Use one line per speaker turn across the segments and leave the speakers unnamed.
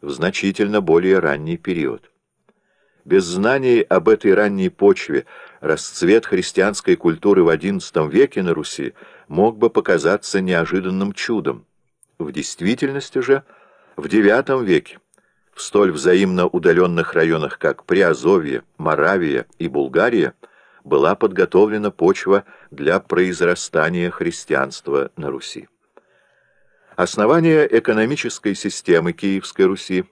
в значительно более ранний период. Без знаний об этой ранней почве расцвет христианской культуры в XI веке на Руси мог бы показаться неожиданным чудом. В действительности же в IX веке в столь взаимно удаленных районах, как Приазовье, Моравия и Булгария, была подготовлена почва для произрастания христианства на Руси. Основания экономической системы Киевской Руси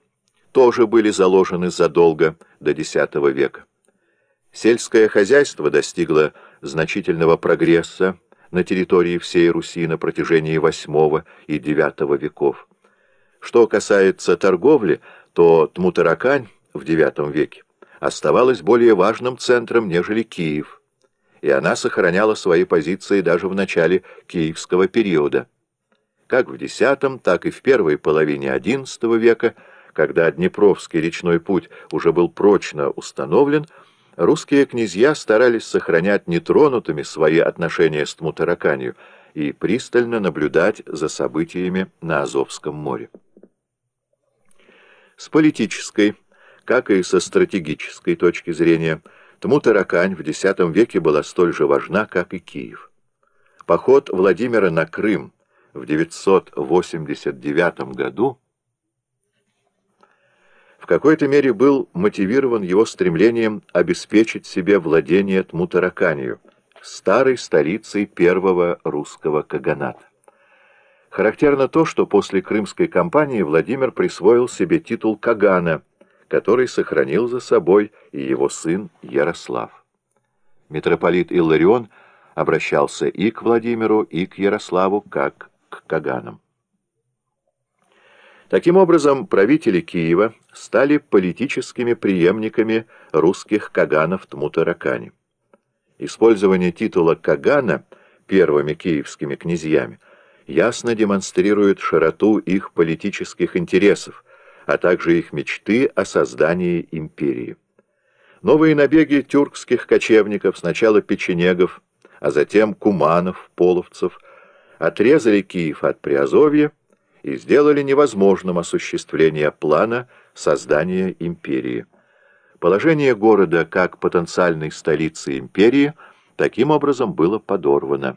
тоже были заложены задолго до X века. Сельское хозяйство достигло значительного прогресса на территории всей Руси на протяжении VIII и IX веков. Что касается торговли, то Тмутаракань в IX веке оставалась более важным центром, нежели Киев, и она сохраняла свои позиции даже в начале киевского периода. Как в X, так и в первой половине XI века, когда Днепровский речной путь уже был прочно установлен, русские князья старались сохранять нетронутыми свои отношения с Тмутараканью и пристально наблюдать за событиями на Азовском море. С политической, как и со стратегической точки зрения, Тмутаракань в X веке была столь же важна, как и Киев. Поход Владимира на Крым в 989 году в какой-то мере был мотивирован его стремлением обеспечить себе владение Тмутараканью, старой столицей первого русского каганата. Характерно то, что после Крымской кампании Владимир присвоил себе титул Кагана, который сохранил за собой и его сын Ярослав. Митрополит Илларион обращался и к Владимиру, и к Ярославу, как к Каганам. Таким образом, правители Киева стали политическими преемниками русских Каганов Тмутаракани. Использование титула Кагана первыми киевскими князьями ясно демонстрирует широту их политических интересов, а также их мечты о создании империи. Новые набеги тюркских кочевников, сначала печенегов, а затем куманов, половцев, отрезали Киев от Приазовья и сделали невозможным осуществление плана создания империи. Положение города как потенциальной столицы империи таким образом было подорвано.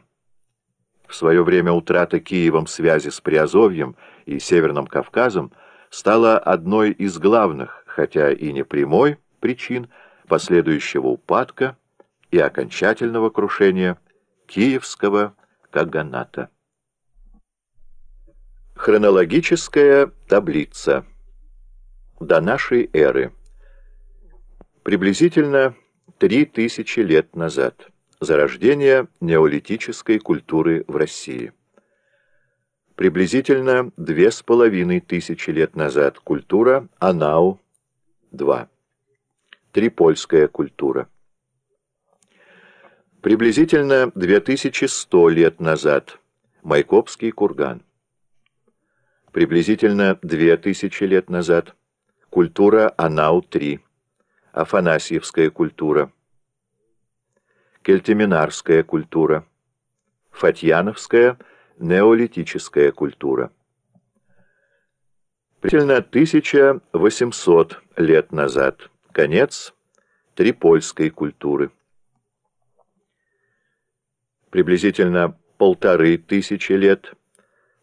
В свое время утрата Киевом связи с Приазовьем и Северным Кавказом стала одной из главных, хотя и не прямой, причин последующего упадка и окончательного крушения Киевского Каганата. Хронологическая таблица. До нашей эры. Приблизительно 3000 лет назад. Зарождение неолитической культуры в России. Приблизительно две с половиной тысячи лет назад культура Анау-2. Трипольская культура. Приблизительно 2100 лет назад Майкопский курган. Приблизительно 2000 лет назад культура Анау-3. Афанасьевская культура кельтиминарская культура, фатьяновская неолитическая культура. Примерно 1800 лет назад. Конец трипольской культуры. Приблизительно полторы тысячи лет.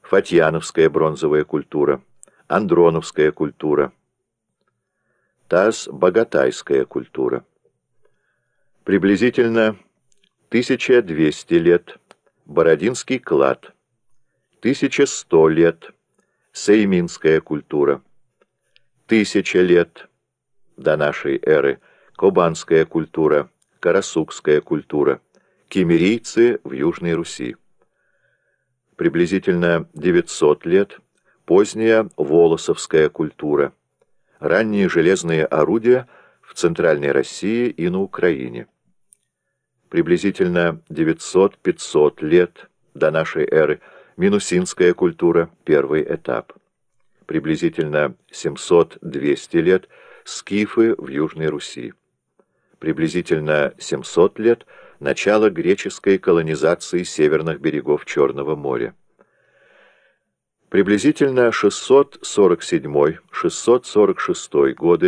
Фатьяновская бронзовая культура. Андроновская культура. Таз-Богатайская культура. Приблизительно 1200 лет. Бородинский клад. 1100 лет. Сейминская культура. Тысяча лет до нашей эры. Кубанская культура. Карасукская культура. Кемерийцы в Южной Руси. Приблизительно 900 лет. Поздняя Волосовская культура. Ранние железные орудия в Центральной России и на Украине приблизительно 900-500 лет до нашей эры, минусинская культура, первый этап. Приблизительно 700-200 лет, скифы в Южной Руси. Приблизительно 700 лет, начало греческой колонизации северных берегов Черного моря. Приблизительно 647-646 годы